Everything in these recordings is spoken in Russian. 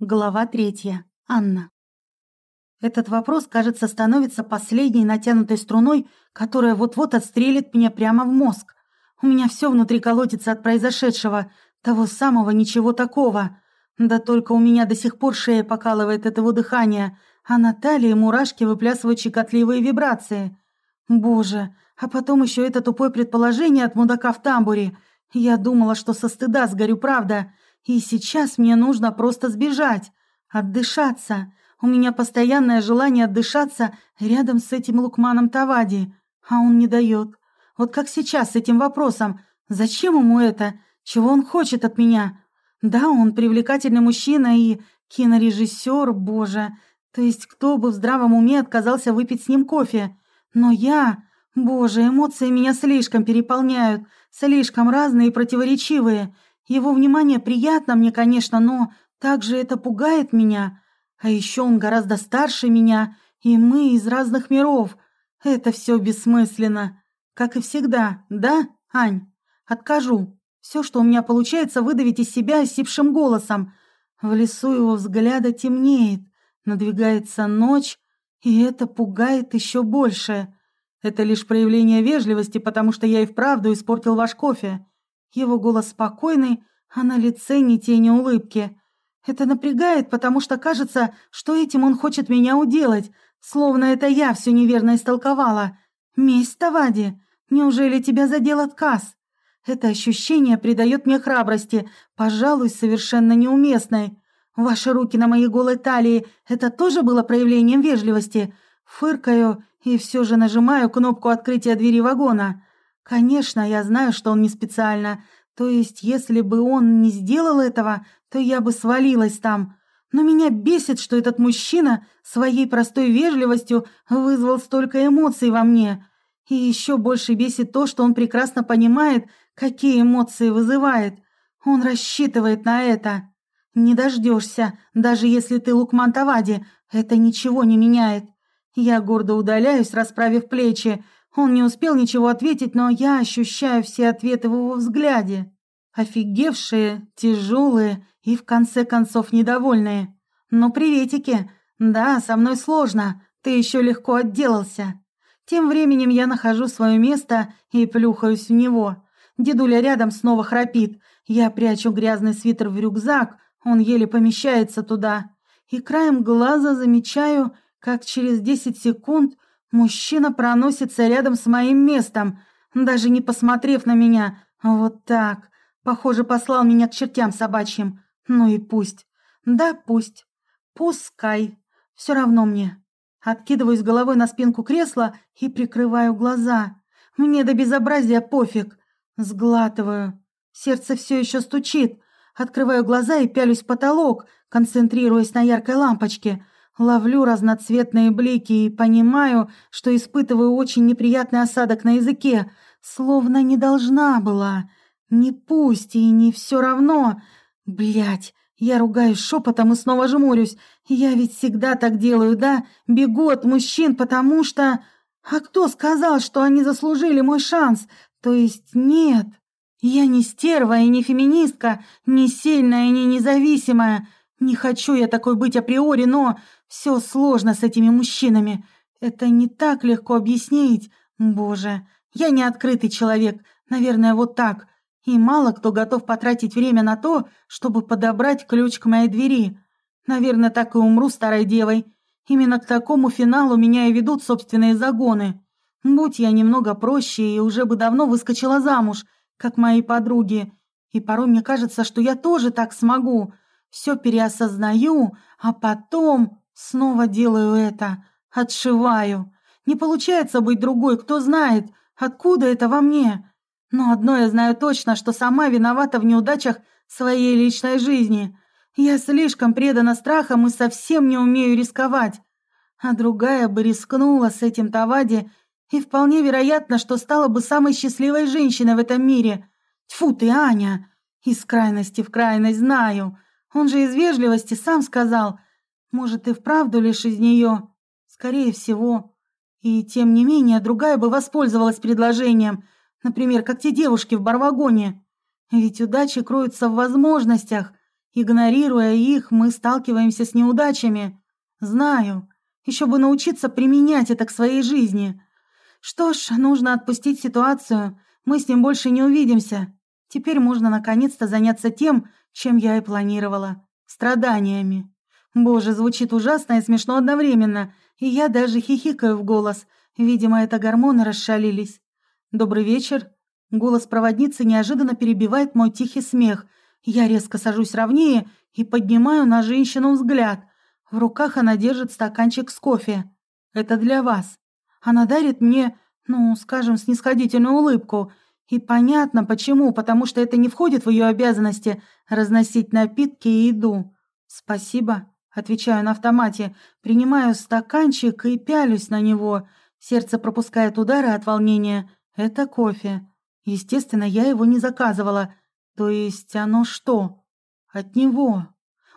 Глава третья. Анна. Этот вопрос, кажется, становится последней натянутой струной, которая вот-вот отстрелит меня прямо в мозг. У меня все внутри колотится от произошедшего, того самого ничего такого. Да только у меня до сих пор шея покалывает от его дыхания, а на талии мурашки выплясывают щекотливые вибрации. Боже, а потом еще это тупое предположение от мудака в тамбуре. Я думала, что со стыда сгорю, правда. И сейчас мне нужно просто сбежать, отдышаться. У меня постоянное желание отдышаться рядом с этим Лукманом Тавади, а он не дает. Вот как сейчас с этим вопросом. Зачем ему это? Чего он хочет от меня? Да, он привлекательный мужчина и кинорежиссер, боже. То есть кто бы в здравом уме отказался выпить с ним кофе? Но я... Боже, эмоции меня слишком переполняют, слишком разные и противоречивые. Его внимание приятно мне, конечно, но также это пугает меня. А еще он гораздо старше меня, и мы из разных миров. Это все бессмысленно. Как и всегда, да, Ань? Откажу. Все, что у меня получается, выдавить из себя осипшим голосом. В лесу его взгляда темнеет, надвигается ночь, и это пугает еще больше. Это лишь проявление вежливости, потому что я и вправду испортил ваш кофе. Его голос спокойный, а на лице ни тени улыбки. Это напрягает, потому что кажется, что этим он хочет меня уделать, словно это я все неверно истолковала. Месть, Тавади, неужели тебя задел отказ? Это ощущение придает мне храбрости, пожалуй, совершенно неуместной. Ваши руки на моей голой талии — это тоже было проявлением вежливости? Фыркаю и все же нажимаю кнопку открытия двери вагона. Конечно, я знаю, что он не специально. То есть, если бы он не сделал этого, то я бы свалилась там. Но меня бесит, что этот мужчина своей простой вежливостью вызвал столько эмоций во мне. И еще больше бесит то, что он прекрасно понимает, какие эмоции вызывает. Он рассчитывает на это. Не дождешься, даже если ты Лукман Тавади, это ничего не меняет. Я гордо удаляюсь, расправив плечи, он не успел ничего ответить, но я ощущаю все ответы в его взгляде. Офигевшие, тяжелые и, в конце концов, недовольные. «Ну, приветики! Да, со мной сложно, ты еще легко отделался». Тем временем я нахожу свое место и плюхаюсь в него. Дедуля рядом снова храпит. Я прячу грязный свитер в рюкзак, он еле помещается туда. И краем глаза замечаю, как через десять секунд Мужчина проносится рядом с моим местом, даже не посмотрев на меня. Вот так. Похоже, послал меня к чертям собачьим. Ну и пусть. Да, пусть. Пускай. Все равно мне. Откидываюсь головой на спинку кресла и прикрываю глаза. Мне до безобразия пофиг. Сглатываю. Сердце все еще стучит. Открываю глаза и пялюсь в потолок, концентрируясь на яркой лампочке – Ловлю разноцветные блики и понимаю, что испытываю очень неприятный осадок на языке, словно не должна была. Не пусть и не все равно. Блять, я ругаюсь шепотом и снова жмурюсь. Я ведь всегда так делаю, да? Бегу от мужчин, потому что... А кто сказал, что они заслужили мой шанс? То есть нет. Я не стерва и не феминистка, не сильная и не независимая. Не хочу я такой быть априори, но все сложно с этими мужчинами. Это не так легко объяснить. Боже, я не открытый человек, наверное, вот так. И мало кто готов потратить время на то, чтобы подобрать ключ к моей двери. Наверное, так и умру старой девой. Именно к такому финалу меня и ведут собственные загоны. Будь я немного проще, и уже бы давно выскочила замуж, как мои подруги. И порой мне кажется, что я тоже так смогу. Все переосознаю, а потом... Снова делаю это. Отшиваю. Не получается быть другой, кто знает, откуда это во мне. Но одно я знаю точно, что сама виновата в неудачах своей личной жизни. Я слишком предана страхам и совсем не умею рисковать. А другая бы рискнула с этим Тавади, и вполне вероятно, что стала бы самой счастливой женщиной в этом мире. Тьфу ты, Аня! Из крайности в крайность знаю. Он же из вежливости сам сказал, может, и вправду лишь из нее? Скорее всего. И тем не менее, другая бы воспользовалась предложением, например, как те девушки в барвагоне. Ведь удачи кроются в возможностях. Игнорируя их, мы сталкиваемся с неудачами. Знаю. Еще бы научиться применять это к своей жизни. Что ж, нужно отпустить ситуацию. Мы с ним больше не увидимся. Теперь можно наконец-то заняться тем, чем я и планировала. Страданиями. Боже, звучит ужасно и смешно одновременно. И я даже хихикаю в голос. Видимо, это гормоны расшалились. «Добрый вечер». Голос проводницы неожиданно перебивает мой тихий смех. Я резко сажусь ровнее и поднимаю на женщину взгляд. В руках она держит стаканчик с кофе. «Это для вас». Она дарит мне, ну, скажем, снисходительную улыбку. И понятно почему, потому что это не входит в ее обязанности разносить напитки и еду. «Спасибо», — отвечаю на автомате, принимаю стаканчик и пялюсь на него. Сердце пропускает удары от волнения. Это кофе. Естественно, я его не заказывала. То есть оно что? От него.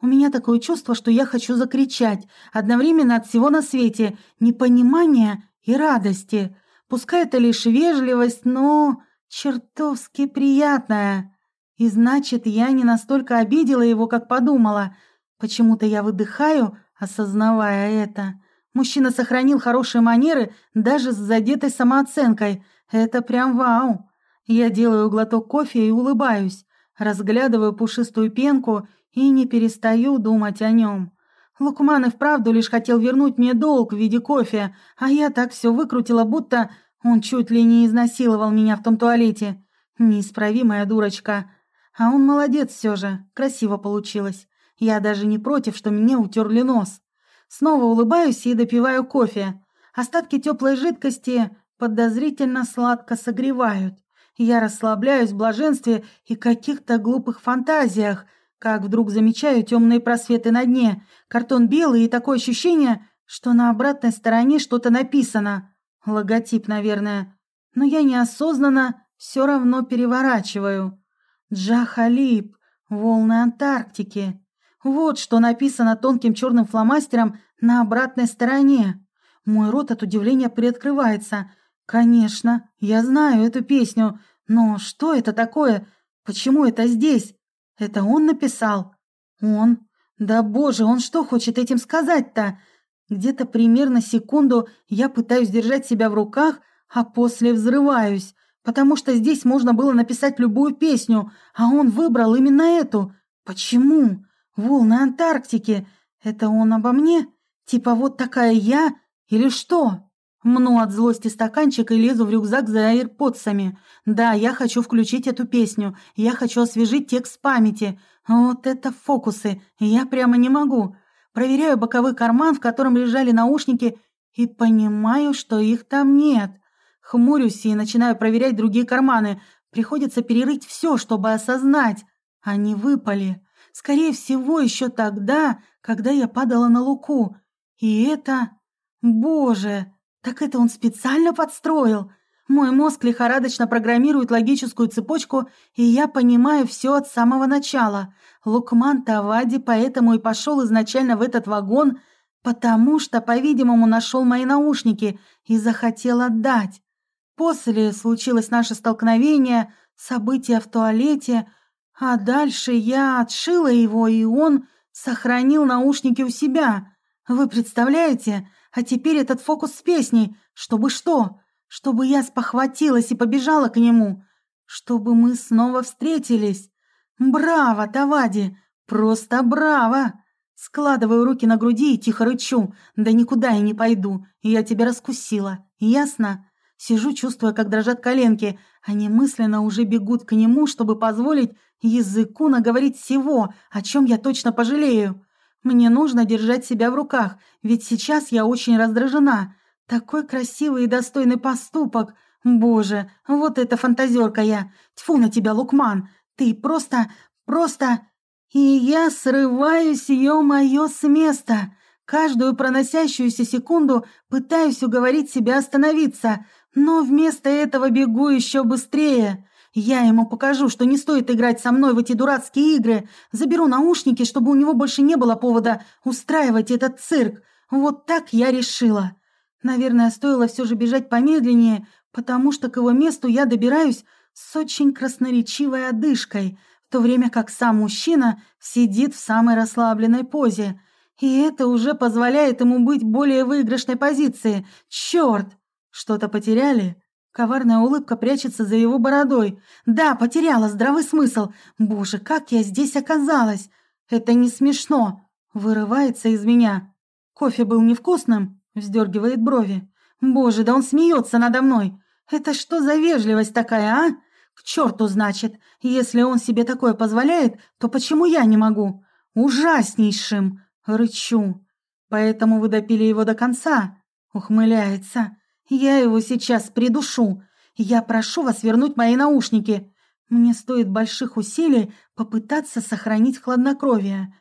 У меня такое чувство, что я хочу закричать, одновременно от всего на свете, непонимания и радости. Пускай это лишь вежливость, но чертовски приятная. И значит, я не настолько обидела его, как подумала. Почему-то я выдыхаю, осознавая это. Мужчина сохранил хорошие манеры даже с задетой самооценкой. Это прям вау. Я делаю глоток кофе и улыбаюсь, разглядываю пушистую пенку и не перестаю думать о нем. Лукман и вправду лишь хотел вернуть мне долг в виде кофе, а я так все выкрутила, будто он чуть ли не изнасиловал меня в том туалете. Неисправимая дурочка. А он молодец все же, красиво получилось. Я даже не против, что мне утерли нос. Снова улыбаюсь и допиваю кофе. Остатки теплой жидкости подозрительно сладко согревают. Я расслабляюсь в блаженстве и каких-то глупых фантазиях, как вдруг замечаю темные просветы на дне, картон белый и такое ощущение, что на обратной стороне что-то написано. Логотип, наверное. Но я неосознанно все равно переворачиваю. Джахалип, волны Антарктики. Вот что написано тонким черным фломастером на обратной стороне. Мой рот от удивления приоткрывается. Конечно, я знаю эту песню, но что это такое? Почему это здесь? Это он написал? Он? Да боже, он что хочет этим сказать-то? Где-то примерно секунду я пытаюсь держать себя в руках, а после взрываюсь, потому что здесь можно было написать любую песню, а он выбрал именно эту. Почему? Волны Антарктики. Это он обо мне? Типа вот такая я или что? Мну от злости стаканчик и лезу в рюкзак за аирподсами. Да, я хочу включить эту песню. Я хочу освежить текст памяти. Вот это фокусы. Я прямо не могу. Проверяю боковой карман, в котором лежали наушники, и понимаю, что их там нет. Хмурюсь и начинаю проверять другие карманы. Приходится перерыть все, чтобы осознать. Они выпали. Скорее всего, еще тогда, когда я падала на луку. И это... Боже! Так это он специально подстроил. Мой мозг лихорадочно программирует логическую цепочку, и я понимаю все от самого начала. Лукман Тавади поэтому и пошел изначально в этот вагон, потому что, по-видимому, нашел мои наушники и захотел отдать. После случилось наше столкновение, события в туалете, а дальше я отшила его, и он сохранил наушники у себя. Вы представляете? А теперь этот фокус с песней. Чтобы что? Чтобы я спохватилась и побежала к нему. Чтобы мы снова встретились. Браво, Тавади! Просто браво! Складываю руки на груди и тихо рычу. Да никуда я не пойду. Я тебя раскусила. Ясно? Сижу, чувствуя, как дрожат коленки. Они мысленно уже бегут к нему, чтобы позволить языку наговорить всего, о чем я точно пожалею. Мне нужно держать себя в руках, ведь сейчас я очень раздражена. Такой красивый и достойный поступок. Боже, вот это фантазерка я. Тьфу на тебя, Лукман. Ты просто, просто... И я срываюсь, ё-моё, с места. Каждую проносящуюся секунду пытаюсь уговорить себя остановиться, но вместо этого бегу еще быстрее. Я ему покажу, что не стоит играть со мной в эти дурацкие игры. Заберу наушники, чтобы у него больше не было повода устраивать этот цирк. Вот так я решила. Наверное, стоило все же бежать помедленнее, потому что к его месту я добираюсь с очень красноречивой одышкой. в то время как сам мужчина сидит в самой расслабленной позе. И это уже позволяет ему быть более выигрышной позиции. Черт! Что-то потеряли? Коварная улыбка прячется за его бородой. Да, потеряла здравый смысл. Боже, как я здесь оказалась? Это не смешно. Вырывается из меня. Кофе был невкусным? Вздергивает брови. Боже, да он смеется надо мной. Это что за вежливость такая, а? К черту, значит. Если он себе такое позволяет, то почему я не могу? Ужаснейшим. Рычу. Поэтому вы допили его до конца. Ухмыляется. Я его сейчас придушу. Я прошу вас вернуть мои наушники. Мне стоит больших усилий попытаться сохранить хладнокровие.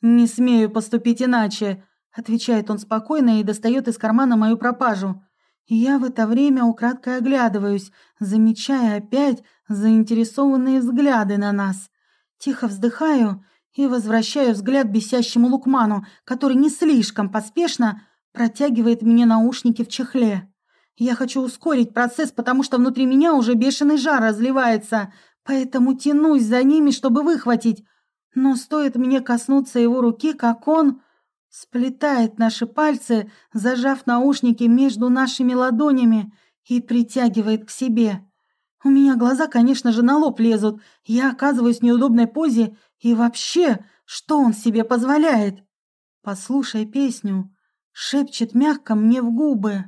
Не смею поступить иначе, отвечает он спокойно и достает из кармана мою пропажу. Я в это время украдкой оглядываюсь, замечая опять заинтересованные взгляды на нас. Тихо вздыхаю и возвращаю взгляд бесящему Лукману, который не слишком поспешно протягивает мне наушники в чехле. Я хочу ускорить процесс, потому что внутри меня уже бешеный жар разливается, поэтому тянусь за ними, чтобы выхватить. Но стоит мне коснуться его руки, как он сплетает наши пальцы, зажав наушники между нашими ладонями и притягивает к себе. У меня глаза, конечно же, на лоб лезут. Я оказываюсь в неудобной позе. И вообще, что он себе позволяет? Послушай песню. Шепчет мягко мне в губы.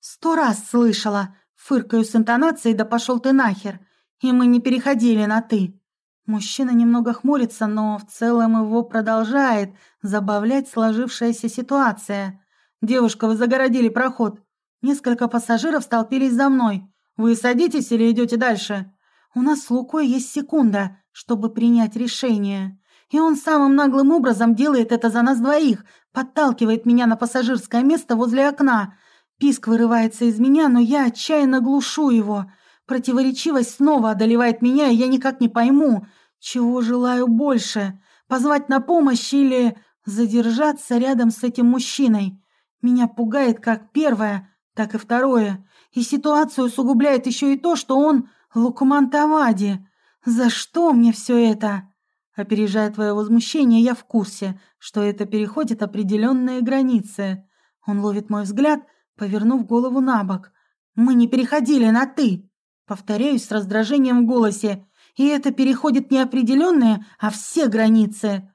Сто раз слышала. Фыркаю с интонацией, да пошел ты нахер. И мы не переходили на «ты». Мужчина немного хмурится, но в целом его продолжает забавлять сложившаяся ситуация. «Девушка, вы загородили проход. Несколько пассажиров столпились за мной. Вы садитесь или идете дальше? У нас с Лукой есть секунда, чтобы принять решение. И он самым наглым образом делает это за нас двоих, подталкивает меня на пассажирское место возле окна. Писк вырывается из меня, но я отчаянно глушу его. Противоречивость снова одолевает меня, и я никак не пойму, чего желаю больше – позвать на помощь или задержаться рядом с этим мужчиной. Меня пугает как первое, так и второе. И ситуацию усугубляет еще и то, что он Лукман Тавади. За что мне все это? Опережая твое возмущение, я в курсе, что это переходит определенные границы. Он ловит мой взгляд, повернув голову на бок. Мы не переходили на «ты». Повторяюсь с раздражением в голосе. И это переходит не определенные, а все границы.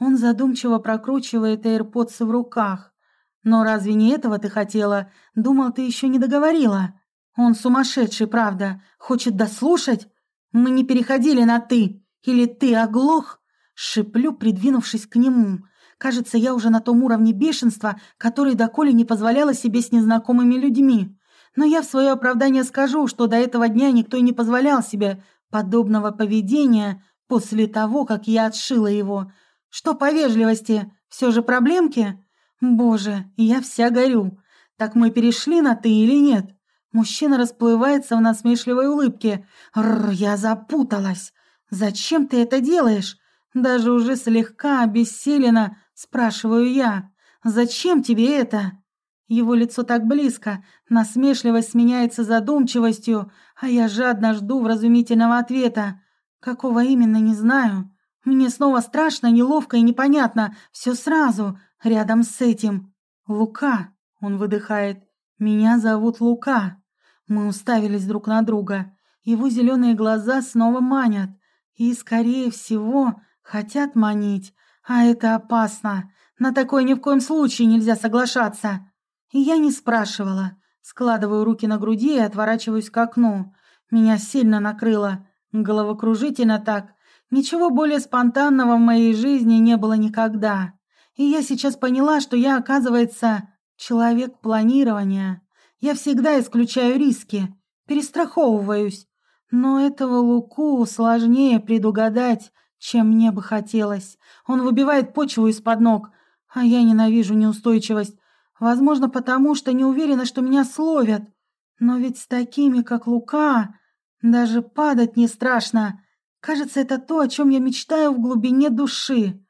Он задумчиво прокручивает AirPods в руках. Но разве не этого ты хотела? Думал, ты еще не договорила. Он сумасшедший, правда. Хочет дослушать? Мы не переходили на «ты». Или ты оглох? Шиплю, придвинувшись к нему. Кажется, я уже на том уровне бешенства, который доколе не позволяла себе с незнакомыми людьми. Но я в свое оправдание скажу, что до этого дня никто не позволял себе подобного поведения после того, как я отшила его. Что по вежливости, все же проблемки? Боже, я вся горю. Так мы перешли на «ты» или нет? Мужчина расплывается в насмешливой улыбке. Рр, я запуталась. Зачем ты это делаешь? Даже уже слегка обессиленно спрашиваю я. Зачем тебе это? Его лицо так близко, насмешливость сменяется задумчивостью, а я жадно жду вразумительного ответа. Какого именно, не знаю. Мне снова страшно, неловко и непонятно. Все сразу, рядом с этим. «Лука», — он выдыхает. «Меня зовут Лука». Мы уставились друг на друга. Его зеленые глаза снова манят. И, скорее всего, хотят манить. А это опасно. На такое ни в коем случае нельзя соглашаться. Я не спрашивала. Складываю руки на груди и отворачиваюсь к окну. Меня сильно накрыло. Головокружительно так. Ничего более спонтанного в моей жизни не было никогда. И я сейчас поняла, что я, оказывается, человек планирования. Я всегда исключаю риски, перестраховываюсь. Но этого Луку сложнее предугадать, чем мне бы хотелось. Он выбивает почву из-под ног, а я ненавижу неустойчивость. Возможно, потому что не уверена, что меня словят. Но ведь с такими, как Лука, даже падать не страшно. Кажется, это то, о чем я мечтаю в глубине души.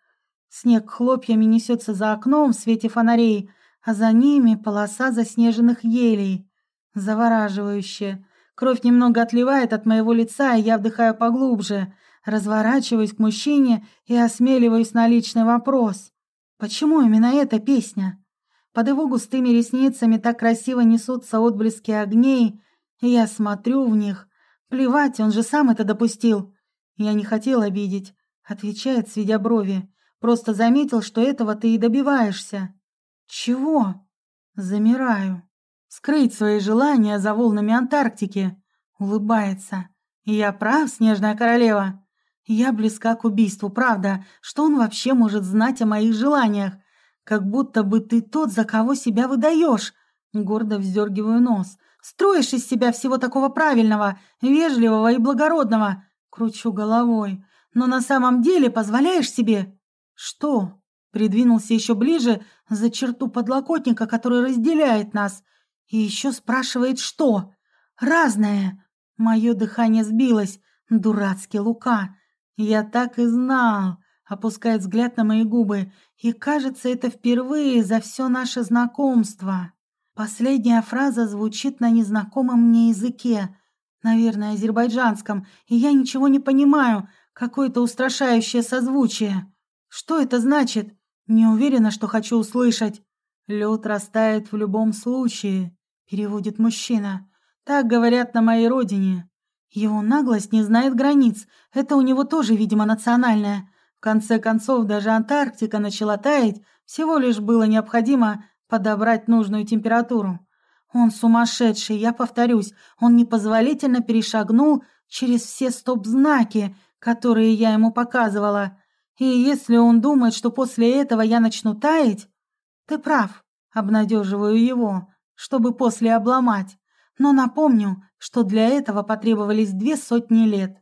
Снег хлопьями несется за окном в свете фонарей, а за ними полоса заснеженных елей. Завораживающе. Кровь немного отливает от моего лица, и я вдыхаю поглубже. Разворачиваюсь к мужчине и осмеливаюсь на личный вопрос. Почему именно эта песня? Под его густыми ресницами так красиво несутся отблески огней, и я смотрю в них. Плевать, он же сам это допустил. Я не хотел обидеть, отвечает, сведя брови. Просто заметил, что этого ты и добиваешься. Чего? Замираю. Скрыть свои желания за волнами Антарктики. Улыбается. Я прав, снежная королева. Я близка к убийству, правда. Что он вообще может знать о моих желаниях? Как будто бы ты тот, за кого себя выдаешь. Гордо вздергиваю нос. Строишь из себя всего такого правильного, вежливого и благородного. Кручу головой. Но на самом деле позволяешь себе... Что? Придвинулся еще ближе за черту подлокотника, который разделяет нас. И еще спрашивает, что? Разное. Мое дыхание сбилось. Дурацкий Лука. «Я так и знал», — опускает взгляд на мои губы, и кажется, это впервые за все наше знакомство. Последняя фраза звучит на незнакомом мне языке, наверное, азербайджанском, и я ничего не понимаю, какое-то устрашающее созвучие. Что это значит? Не уверена, что хочу услышать. «Лед растает в любом случае», — переводит мужчина. «Так говорят на моей родине. Его наглость не знает границ. Это у него тоже, видимо, национальное. В конце концов, даже Антарктика начала таять, всего лишь было необходимо подобрать нужную температуру. Он сумасшедший, я повторюсь, он непозволительно перешагнул через все стоп-знаки, которые я ему показывала. И если он думает, что после этого я начну таять, ты прав, обнадеживаю его, чтобы после обломать. Но напомню, что для этого потребовались две сотни лет.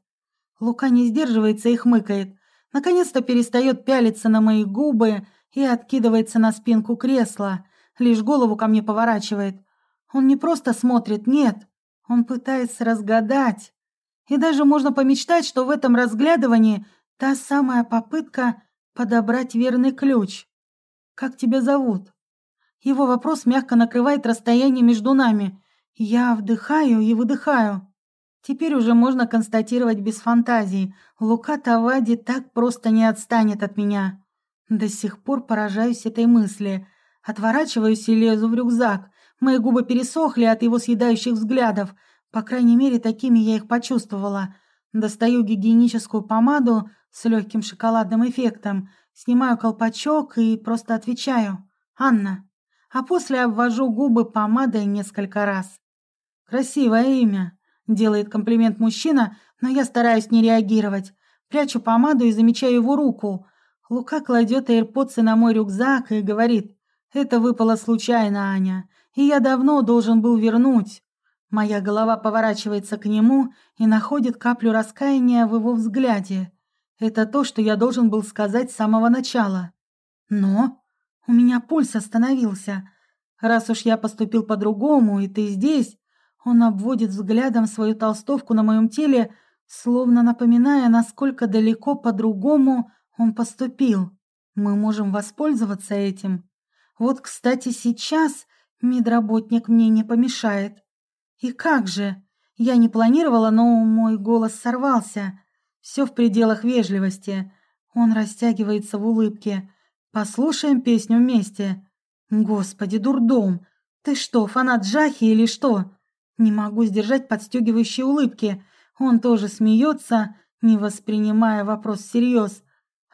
Лука не сдерживается и хмыкает. Наконец-то перестает пялиться на мои губы и откидывается на спинку кресла, лишь голову ко мне поворачивает. Он не просто смотрит, нет, он пытается разгадать. И даже можно помечтать, что в этом разглядывании та самая попытка подобрать верный ключ. «Как тебя зовут?» Его вопрос мягко накрывает расстояние между нами. Я вдыхаю и выдыхаю. Теперь уже можно констатировать без фантазии. Лука Тавади так просто не отстанет от меня. До сих пор поражаюсь этой мысли. Отворачиваюсь и лезу в рюкзак. Мои губы пересохли от его съедающих взглядов. По крайней мере, такими я их почувствовала. Достаю гигиеническую помаду с легким шоколадным эффектом, снимаю колпачок и просто отвечаю «Анна». А после обвожу губы помадой несколько раз. «Красивое имя», — делает комплимент мужчина, но я стараюсь не реагировать. Прячу помаду и замечаю его руку. Лука кладет эйрподсы на мой рюкзак и говорит, «Это выпало случайно, Аня, и я давно должен был вернуть». Моя голова поворачивается к нему и находит каплю раскаяния в его взгляде. Это то, что я должен был сказать с самого начала. Но у меня пульс остановился. Раз уж я поступил по-другому, и ты здесь, он обводит взглядом свою толстовку на моем теле, словно напоминая, насколько далеко по-другому он поступил. Мы можем воспользоваться этим. Вот, кстати, сейчас медработник мне не помешает. И как же? Я не планировала, но мой голос сорвался. Все в пределах вежливости. Он растягивается в улыбке. Послушаем песню вместе. Господи, дурдом! Ты что, фанат Джахи или что? Не могу сдержать подстегивающие улыбки. Он тоже смеется, не воспринимая вопрос всерьез.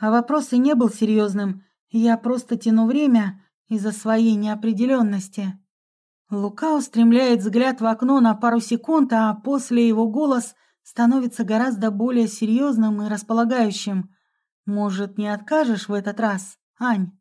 А вопрос и не был серьезным. Я просто тяну время из-за своей неопределенности. Лука устремляет взгляд в окно на пару секунд, а после его голос становится гораздо более серьезным и располагающим. «Может, не откажешь в этот раз, Ань?»